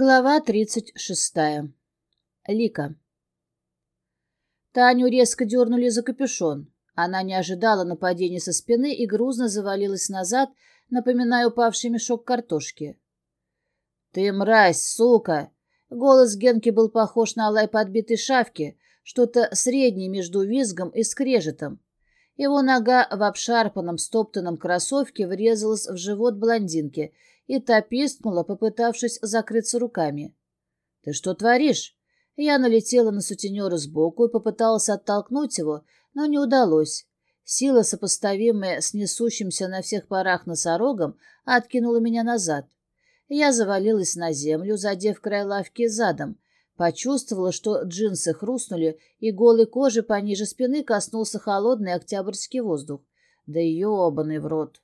Глава тридцать шестая. Лика. Таню резко дернули за капюшон. Она не ожидала нападения со спины и грузно завалилась назад, напоминая упавший мешок картошки. «Ты мразь, сука!» Голос Генки был похож на лай подбитой шавки, что-то среднее между визгом и скрежетом. Его нога в обшарпанном стоптанном кроссовке врезалась в живот блондинки — и та пискнула, попытавшись закрыться руками. «Ты что творишь?» Я налетела на сутенера сбоку и попыталась оттолкнуть его, но не удалось. Сила, сопоставимая с несущимся на всех парах носорогом, откинула меня назад. Я завалилась на землю, задев край лавки задом. Почувствовала, что джинсы хрустнули, и голой кожи пониже спины коснулся холодный октябрьский воздух. Да ебаный в рот!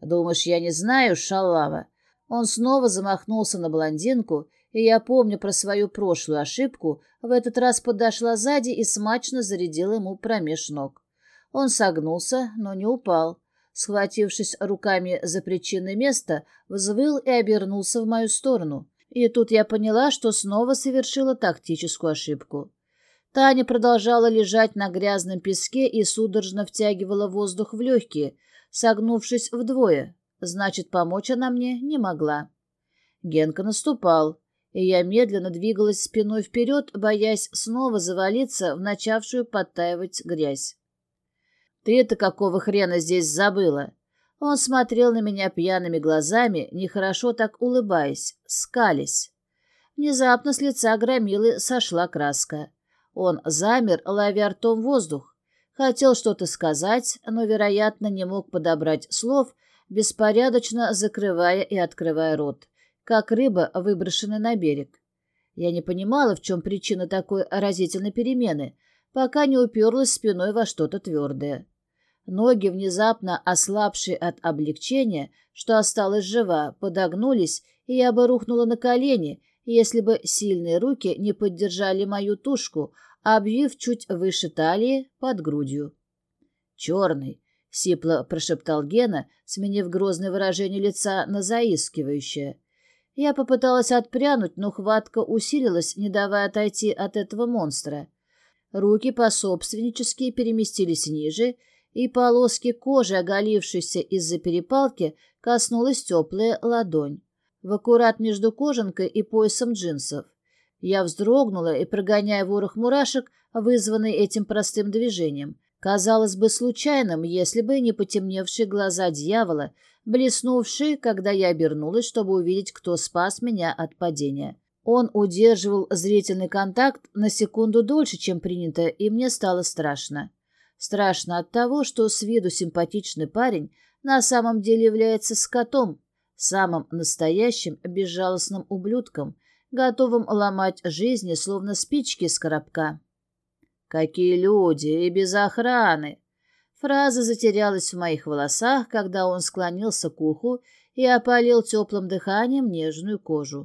Думаешь, я не знаю, шалава? Он снова замахнулся на блондинку, и я помню про свою прошлую ошибку, в этот раз подошла сзади и смачно зарядила ему промеж ног. Он согнулся, но не упал. Схватившись руками за причинное место, взвыл и обернулся в мою сторону. И тут я поняла, что снова совершила тактическую ошибку. Таня продолжала лежать на грязном песке и судорожно втягивала воздух в легкие, согнувшись вдвое. Значит, помочь она мне не могла. Генка наступал, и я медленно двигалась спиной вперед, боясь снова завалиться в начавшую подтаивать грязь. «Ты это какого хрена здесь забыла?» Он смотрел на меня пьяными глазами, нехорошо так улыбаясь, скались. Внезапно с лица громилы сошла краска. Он замер, ловя ртом воздух. Хотел что-то сказать, но, вероятно, не мог подобрать слов, беспорядочно закрывая и открывая рот, как рыба, выброшенная на берег. Я не понимала, в чем причина такой разительной перемены, пока не уперлась спиной во что-то твердое. Ноги, внезапно ослабшие от облегчения, что осталась жива, подогнулись, и я бы рухнула на колени, если бы сильные руки не поддержали мою тушку, обвив чуть выше талии под грудью. «Черный!» — сипло прошептал Гена, сменив грозное выражение лица на заискивающее. Я попыталась отпрянуть, но хватка усилилась, не давая отойти от этого монстра. Руки пособственнически переместились ниже, и полоски кожи, оголившейся из-за перепалки, коснулась теплая ладонь. В аккурат между кожанкой и поясом джинсов. Я вздрогнула и, прогоняя ворох мурашек, вызванный этим простым движением, казалось бы случайным, если бы не потемневшие глаза дьявола, блеснувшие, когда я обернулась, чтобы увидеть, кто спас меня от падения. Он удерживал зрительный контакт на секунду дольше, чем принято, и мне стало страшно. Страшно от того, что с виду симпатичный парень на самом деле является скотом, самым настоящим безжалостным ублюдком, готовым ломать жизни, словно спички с коробка. «Какие люди! И без охраны!» Фраза затерялась в моих волосах, когда он склонился к уху и опалил теплым дыханием нежную кожу.